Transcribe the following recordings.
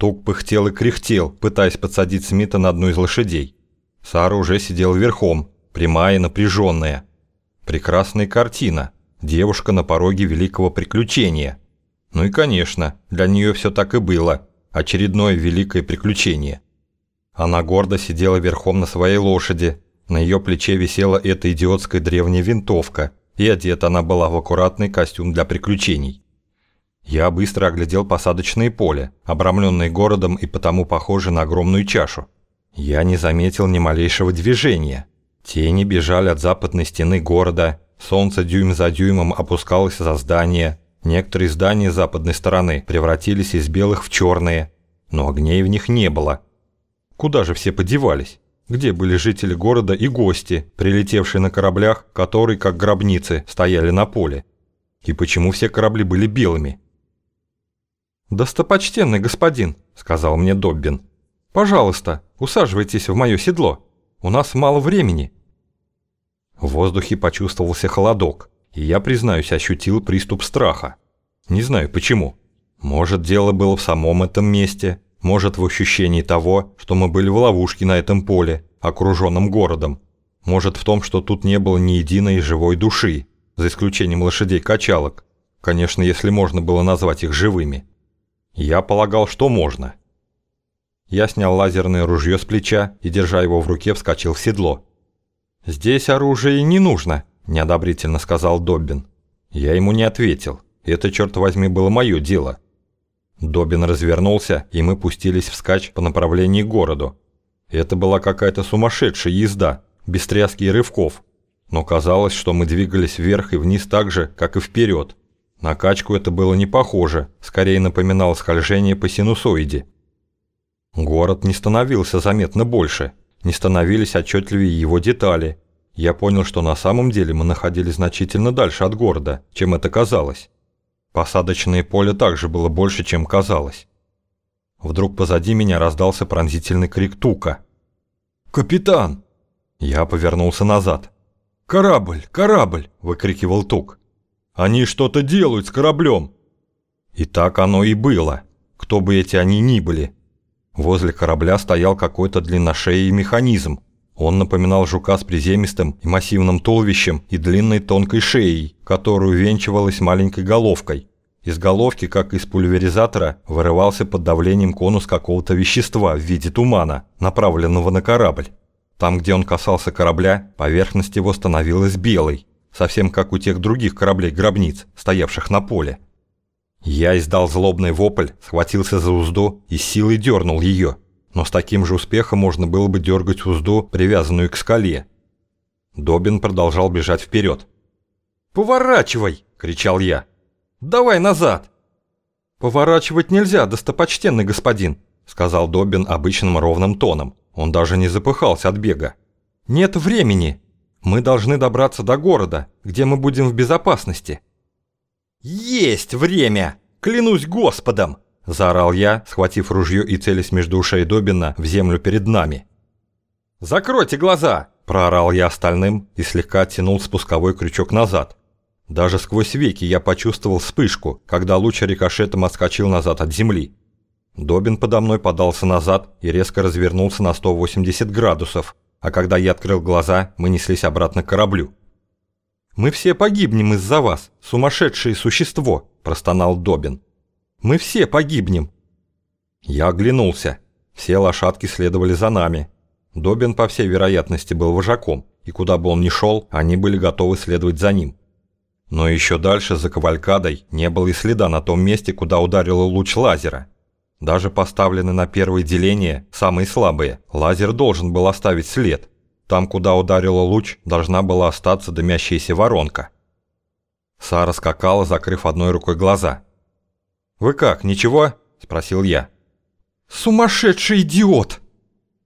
Тук пыхтел и кряхтел, пытаясь подсадить Смита на одну из лошадей. Сара уже сидела верхом, прямая и напряженная. Прекрасная картина. Девушка на пороге великого приключения. Ну и, конечно, для нее все так и было. Очередное великое приключение. Она гордо сидела верхом на своей лошади. На ее плече висела эта идиотская древняя винтовка, и одета она была в аккуратный костюм для приключений. Я быстро оглядел посадочное поле, обрамленное городом и потому похожее на огромную чашу. Я не заметил ни малейшего движения. Тени бежали от западной стены города, солнце дюйм за дюймом опускалось за здание, некоторые здания западной стороны превратились из белых в черные, но огней в них не было. Куда же все подевались? Где были жители города и гости, прилетевшие на кораблях, которые, как гробницы, стояли на поле? И почему все корабли были белыми? «Достопочтенный господин», — сказал мне Доббин, — «пожалуйста, усаживайтесь в мое седло. У нас мало времени». В воздухе почувствовался холодок, и я, признаюсь, ощутил приступ страха. Не знаю почему. Может, дело было в самом этом месте, может, в ощущении того, что мы были в ловушке на этом поле, окруженном городом. Может, в том, что тут не было ни единой живой души, за исключением лошадей-качалок. Конечно, если можно было назвать их живыми. Я полагал, что можно. Я снял лазерное ружье с плеча и, держа его в руке, вскочил в седло. «Здесь оружие не нужно», – неодобрительно сказал Доббин. Я ему не ответил. Это, черт возьми, было мое дело. Добин развернулся, и мы пустились вскачь по направлению к городу. Это была какая-то сумасшедшая езда, без тряски и рывков. Но казалось, что мы двигались вверх и вниз так же, как и вперед. На качку это было не похоже, скорее напоминало схождение по синусоиде. Город не становился заметно больше, не становились отчетливее его детали. Я понял, что на самом деле мы находились значительно дальше от города, чем это казалось. Посадочное поле также было больше, чем казалось. Вдруг позади меня раздался пронзительный крик Тука. «Капитан!» Я повернулся назад. «Корабль! Корабль!» – выкрикивал Тук. Они что-то делают с кораблем!» И так оно и было, кто бы эти они ни были. Возле корабля стоял какой-то длинношеий механизм. Он напоминал жука с приземистым и массивным туловищем и длинной тонкой шеей, которую венчивалась маленькой головкой. Из головки, как из пульверизатора, вырывался под давлением конус какого-то вещества в виде тумана, направленного на корабль. Там, где он касался корабля, поверхность его становилась белой, совсем как у тех других кораблей-гробниц, стоявших на поле. Я издал злобный вопль, схватился за узду и силой дернул ее, но с таким же успехом можно было бы дергать узду, привязанную к скале. Добин продолжал бежать вперед. «Поворачивай!» – кричал я. «Давай назад!» «Поворачивать нельзя, достопочтенный господин», – сказал Добин обычным ровным тоном. Он даже не запыхался от бега. «Нет времени!» Мы должны добраться до города, где мы будем в безопасности». «Есть время! Клянусь Господом!» – заорал я, схватив ружье и целясь между ушей Добина в землю перед нами. «Закройте глаза!» – проорал я остальным и слегка оттянул спусковой крючок назад. Даже сквозь веки я почувствовал вспышку, когда луч рикошетом отскочил назад от земли. Добин подо мной подался назад и резко развернулся на 180 градусов, а когда я открыл глаза, мы неслись обратно к кораблю. «Мы все погибнем из-за вас, сумасшедшее существо!» – простонал Добин. «Мы все погибнем!» Я оглянулся. Все лошадки следовали за нами. Добин, по всей вероятности, был вожаком, и куда бы он ни шел, они были готовы следовать за ним. Но еще дальше, за кавалькадой, не было и следа на том месте, куда ударил луч лазера. Даже поставлены на первое деление, самые слабые, лазер должен был оставить след. Там, куда ударила луч, должна была остаться дымящаяся воронка. Сара скакала, закрыв одной рукой глаза. «Вы как, ничего?» – спросил я. «Сумасшедший идиот!»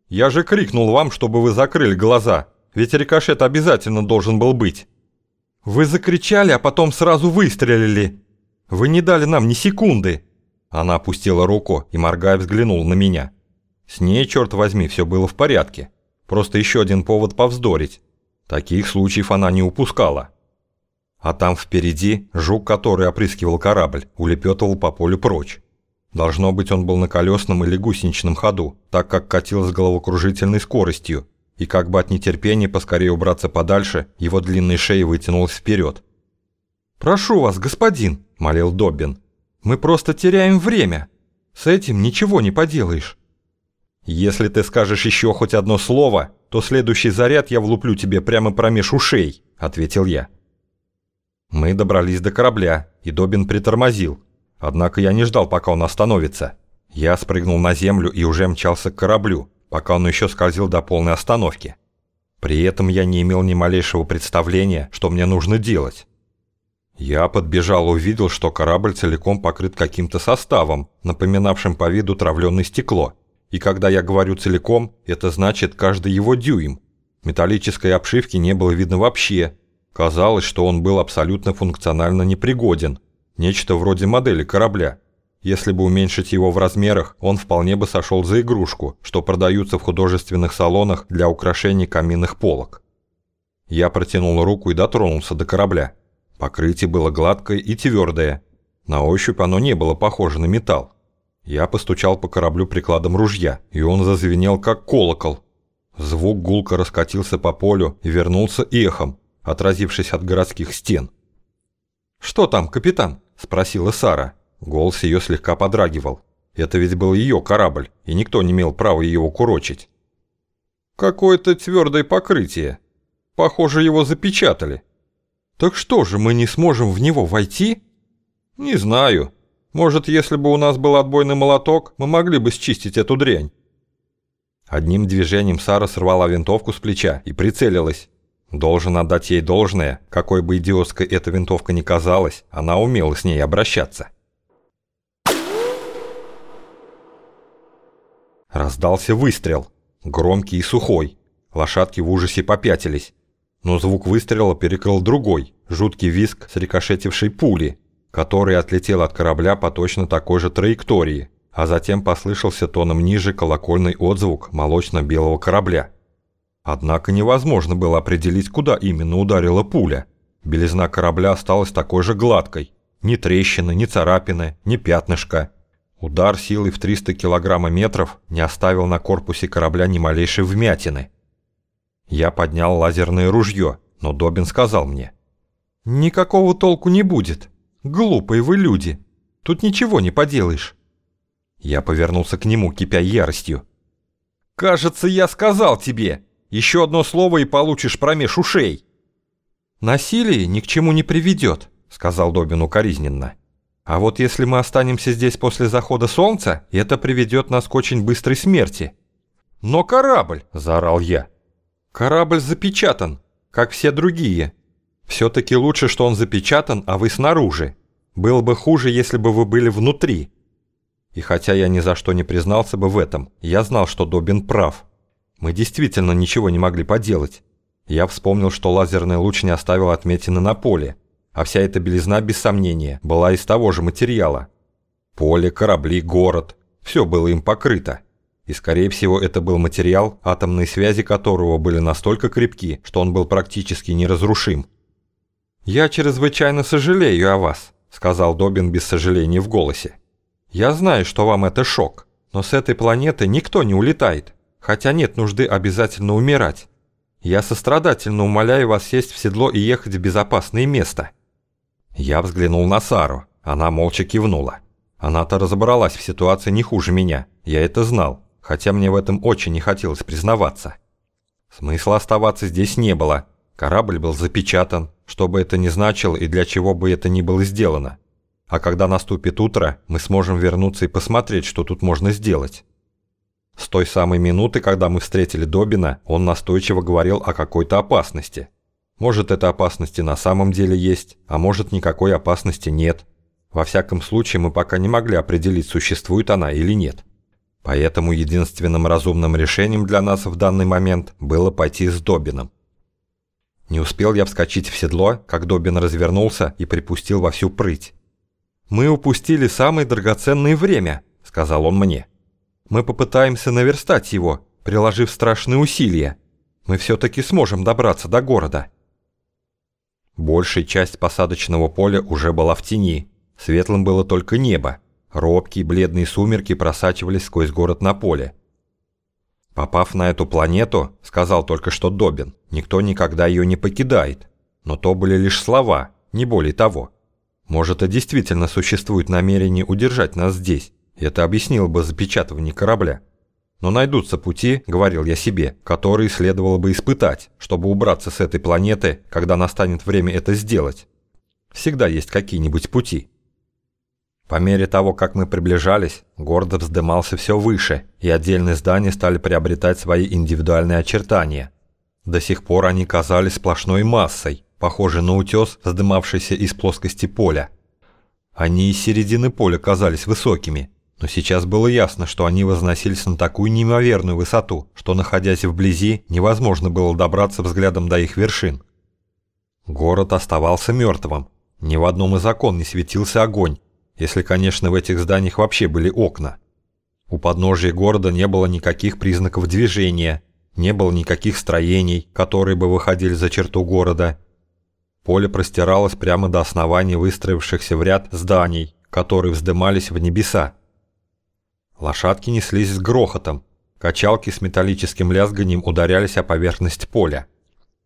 «Я же крикнул вам, чтобы вы закрыли глаза, ведь рикошет обязательно должен был быть». «Вы закричали, а потом сразу выстрелили. Вы не дали нам ни секунды». Она опустила руку и, моргая, взглянула на меня. С ней, черт возьми, все было в порядке. Просто еще один повод повздорить. Таких случаев она не упускала. А там впереди жук, который опрыскивал корабль, улепетывал по полю прочь. Должно быть, он был на колесном или гусеничном ходу, так как катил с головокружительной скоростью, и как бы от нетерпения поскорее убраться подальше, его длинная шея вытянулась вперед. «Прошу вас, господин», – молил Доббин, – «мы просто теряем время. С этим ничего не поделаешь». «Если ты скажешь еще хоть одно слово, то следующий заряд я влуплю тебе прямо промеж ушей», – ответил я. Мы добрались до корабля, и Добин притормозил. Однако я не ждал, пока он остановится. Я спрыгнул на землю и уже мчался к кораблю, пока он еще скользил до полной остановки. При этом я не имел ни малейшего представления, что мне нужно делать. Я подбежал и увидел, что корабль целиком покрыт каким-то составом, напоминавшим по виду травленное стекло. И когда я говорю «целиком», это значит каждый его дюйм. Металлической обшивки не было видно вообще. Казалось, что он был абсолютно функционально непригоден. Нечто вроде модели корабля. Если бы уменьшить его в размерах, он вполне бы сошел за игрушку, что продаются в художественных салонах для украшений каминных полок. Я протянул руку и дотронулся до корабля. Покрытие было гладкое и твердое. На ощупь оно не было похоже на металл. Я постучал по кораблю прикладом ружья, и он зазвенел как колокол. Звук гулко раскатился по полю и вернулся эхом, отразившись от городских стен. «Что там, капитан?» – спросила Сара. Голос ее слегка подрагивал. Это ведь был ее корабль, и никто не имел права его курочить. «Какое-то твердое покрытие. Похоже, его запечатали». «Так что же, мы не сможем в него войти?» «Не знаю. Может, если бы у нас был отбойный молоток, мы могли бы счистить эту дрянь». Одним движением Сара сорвала винтовку с плеча и прицелилась. Должен отдать ей должное, какой бы идиотской эта винтовка ни казалась, она умела с ней обращаться. Раздался выстрел, громкий и сухой. Лошадки в ужасе попятились. Но звук выстрела перекрыл другой, жуткий визг с рикошетившей пули, который отлетел от корабля по точно такой же траектории, а затем послышался тоном ниже колокольный отзвук молочно-белого корабля. Однако невозможно было определить, куда именно ударила пуля. Белизна корабля осталась такой же гладкой. Ни трещины, ни царапины, ни пятнышка. Удар силой в 300 килограмма метров не оставил на корпусе корабля ни малейшей вмятины. Я поднял лазерное ружье, но Добин сказал мне. «Никакого толку не будет. Глупые вы люди. Тут ничего не поделаешь». Я повернулся к нему, кипя яростью. «Кажется, я сказал тебе. Еще одно слово и получишь промеж ушей». «Насилие ни к чему не приведет», — сказал Добин укоризненно. А вот если мы останемся здесь после захода солнца, это приведет нас к очень быстрой смерти. Но корабль, заорал я. Корабль запечатан, как все другие. Все-таки лучше, что он запечатан, а вы снаружи. Было бы хуже, если бы вы были внутри. И хотя я ни за что не признался бы в этом, я знал, что Добин прав. Мы действительно ничего не могли поделать. Я вспомнил, что лазерный луч не оставил отметины на поле, а вся эта белизна, без сомнения, была из того же материала. Поле, корабли, город – все было им покрыто. И, скорее всего, это был материал, атомные связи которого были настолько крепки, что он был практически неразрушим. «Я чрезвычайно сожалею о вас», – сказал Добин без сожаления в голосе. «Я знаю, что вам это шок, но с этой планеты никто не улетает, хотя нет нужды обязательно умирать. Я сострадательно умоляю вас сесть в седло и ехать в безопасное место». Я взглянул на Сару. Она молча кивнула. Она-то разобралась в ситуации не хуже меня. Я это знал, хотя мне в этом очень не хотелось признаваться. Смысла оставаться здесь не было. Корабль был запечатан, что бы это ни значило и для чего бы это ни было сделано. А когда наступит утро, мы сможем вернуться и посмотреть, что тут можно сделать. С той самой минуты, когда мы встретили Добина, он настойчиво говорил о какой-то опасности. Может, эта опасность и на самом деле есть, а может, никакой опасности нет. Во всяком случае, мы пока не могли определить, существует она или нет. Поэтому единственным разумным решением для нас в данный момент было пойти с Добином. Не успел я вскочить в седло, как Добин развернулся и припустил во всю прыть. «Мы упустили самое драгоценное время», — сказал он мне. «Мы попытаемся наверстать его, приложив страшные усилия. Мы все-таки сможем добраться до города». Большая часть посадочного поля уже была в тени. Светлым было только небо. Робкие бледные сумерки просачивались сквозь город на поле. Попав на эту планету, сказал только что Добин, никто никогда ее не покидает. Но то были лишь слова, не более того. Может, и действительно существует намерение удержать нас здесь. Это объяснило бы запечатывание корабля. Но найдутся пути, говорил я себе, которые следовало бы испытать, чтобы убраться с этой планеты, когда настанет время это сделать. Всегда есть какие-нибудь пути. По мере того, как мы приближались, город вздымался все выше, и отдельные здания стали приобретать свои индивидуальные очертания. До сих пор они казались сплошной массой, похожей на утес, вздымавшийся из плоскости поля. Они из середины поля казались высокими, но сейчас было ясно, что они возносились на такую неимоверную высоту, что, находясь вблизи, невозможно было добраться взглядом до их вершин. Город оставался мертвым. Ни в одном из окон не светился огонь, если, конечно, в этих зданиях вообще были окна. У подножия города не было никаких признаков движения, не было никаких строений, которые бы выходили за черту города. Поле простиралось прямо до основания выстроившихся в ряд зданий, которые вздымались в небеса. Лошадки неслись с грохотом, качалки с металлическим лязганием ударялись о поверхность поля.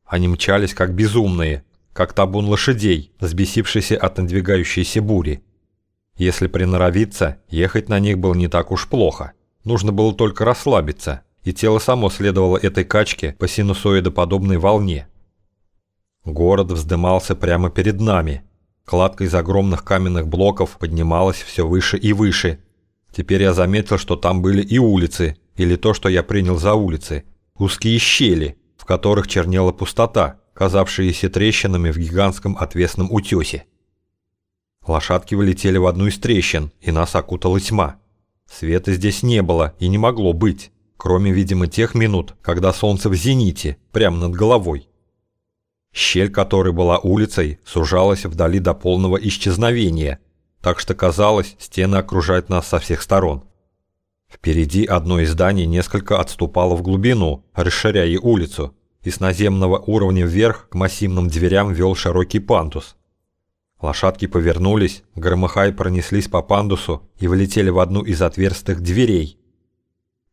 Они мчались как безумные, как табун лошадей, взбесившийся от надвигающейся бури. Если приноровиться, ехать на них было не так уж плохо. Нужно было только расслабиться, и тело само следовало этой качке по синусоидоподобной волне. Город вздымался прямо перед нами. Кладка из огромных каменных блоков поднималась все выше и выше. Теперь я заметил, что там были и улицы, или то, что я принял за улицы. Узкие щели, в которых чернела пустота, казавшиеся трещинами в гигантском отвесном утесе. Лошадки вылетели в одну из трещин, и нас окутала тьма. Света здесь не было и не могло быть, кроме, видимо, тех минут, когда солнце в зените, прямо над головой. Щель, которой была улицей, сужалась вдали до полного исчезновения, так что казалось, стены окружают нас со всех сторон. Впереди одно из зданий несколько отступало в глубину, расширяя улицу, и с наземного уровня вверх к массивным дверям вел широкий пандус. Лошадки повернулись, громыхая пронеслись по пандусу и влетели в одну из отверстых дверей.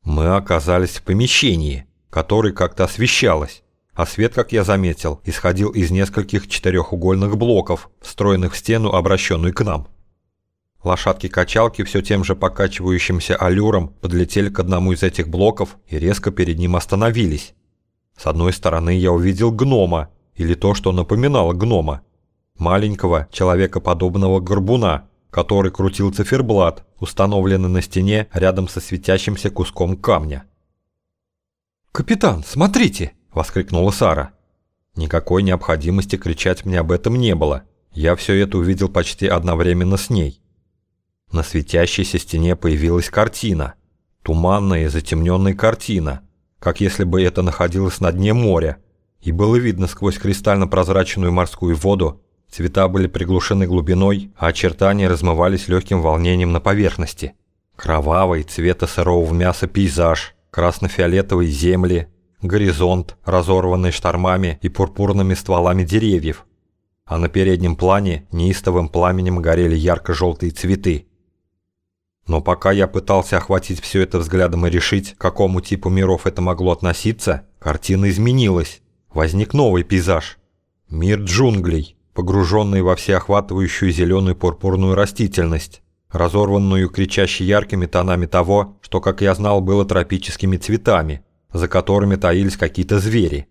Мы оказались в помещении, которое как-то освещалось, а свет, как я заметил, исходил из нескольких четырехугольных блоков, встроенных в стену, обращенную к нам. Лошадки-качалки все тем же покачивающимся аллюром подлетели к одному из этих блоков и резко перед ним остановились. С одной стороны я увидел гнома, или то, что напоминало гнома, маленького человекоподобного горбуна, который крутил циферблат, установленный на стене рядом со светящимся куском камня. «Капитан, смотрите!» – воскликнула Сара. Никакой необходимости кричать мне об этом не было. Я все это увидел почти одновременно с ней. На светящейся стене появилась картина. Туманная и затемненная картина, как если бы это находилось на дне моря. И было видно сквозь кристально-прозрачную морскую воду Цвета были приглушены глубиной, а очертания размывались легким волнением на поверхности. Кровавый, цвета сырого мяса пейзаж, красно-фиолетовые земли, горизонт, разорванный штормами и пурпурными стволами деревьев. А на переднем плане неистовым пламенем горели ярко-желтые цветы. Но пока я пытался охватить все это взглядом и решить, к какому типу миров это могло относиться, картина изменилась. Возник новый пейзаж. Мир джунглей погруженный во всеохватывающую зеленую пурпурную растительность, разорванную кричащей яркими тонами того, что, как я знал, было тропическими цветами, за которыми таились какие-то звери.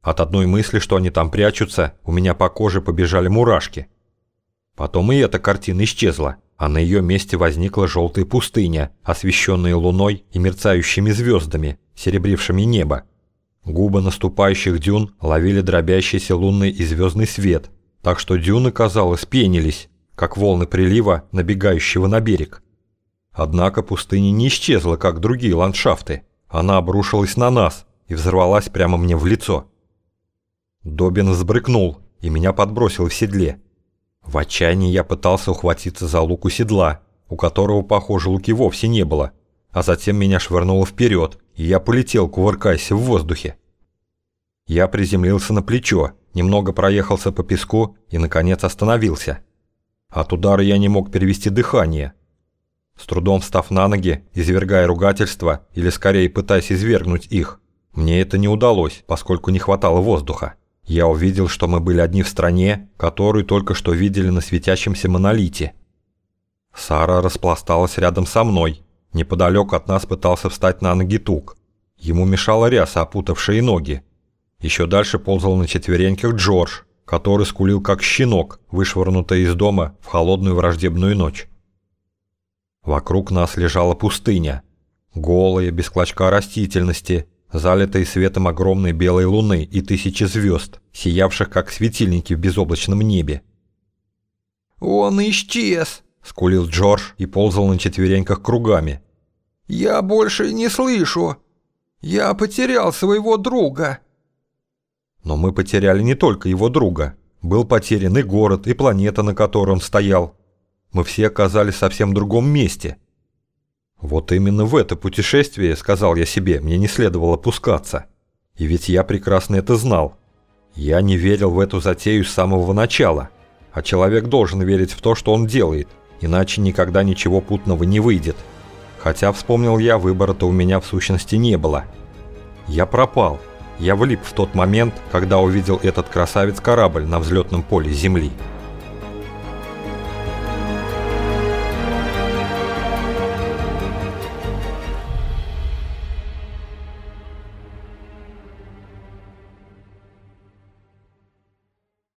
От одной мысли, что они там прячутся, у меня по коже побежали мурашки. Потом и эта картина исчезла, а на ее месте возникла желтая пустыня, освещенная луной и мерцающими звездами, серебрившими небо. Губы наступающих дюн ловили дробящийся лунный и звездный свет, так что дюны, казалось, пенились, как волны прилива, набегающего на берег. Однако пустыня не исчезла, как другие ландшафты. Она обрушилась на нас и взорвалась прямо мне в лицо. Добин взбрыкнул и меня подбросил в седле. В отчаянии я пытался ухватиться за лук седла, у которого, похоже, луки вовсе не было, а затем меня швырнуло вперед, и я полетел, кувыркаясь в воздухе. Я приземлился на плечо немного проехался по песку и, наконец, остановился. От удара я не мог перевести дыхание. с трудом встав на ноги, извергая ругательства или скорее пытаясь извергнуть их. Мне это не удалось, поскольку не хватало воздуха. Я увидел, что мы были одни в стране, которую только что видели на светящемся монолите. Сара распласталась рядом со мной. Неподалеку от нас пытался встать на ноги Тук. Ему мешала ряса, опутавшая ноги. Еще дальше ползал на четвереньках Джордж, который скулил как щенок, вышвырнутый из дома в холодную враждебную ночь. Вокруг нас лежала пустыня. Голая, без клочка растительности, залитые светом огромной белой луны и тысячи звезд, сиявших как светильники в безоблачном небе. «Он исчез!» – скулил Джордж и ползал на четвереньках кругами. «Я больше не слышу! Я потерял своего друга!» Но мы потеряли не только его друга. Был потерян и город, и планета, на которой он стоял. Мы все оказались в совсем другом месте – вот именно в это путешествие, сказал я себе, мне не следовало пускаться. И ведь я прекрасно это знал. Я не верил в эту затею с самого начала. А человек должен верить в то, что он делает, иначе никогда ничего путного не выйдет. Хотя, вспомнил я, выбора-то у меня в сущности не было. Я пропал. Я влип в тот момент, когда увидел этот красавец-корабль на взлетном поле Земли.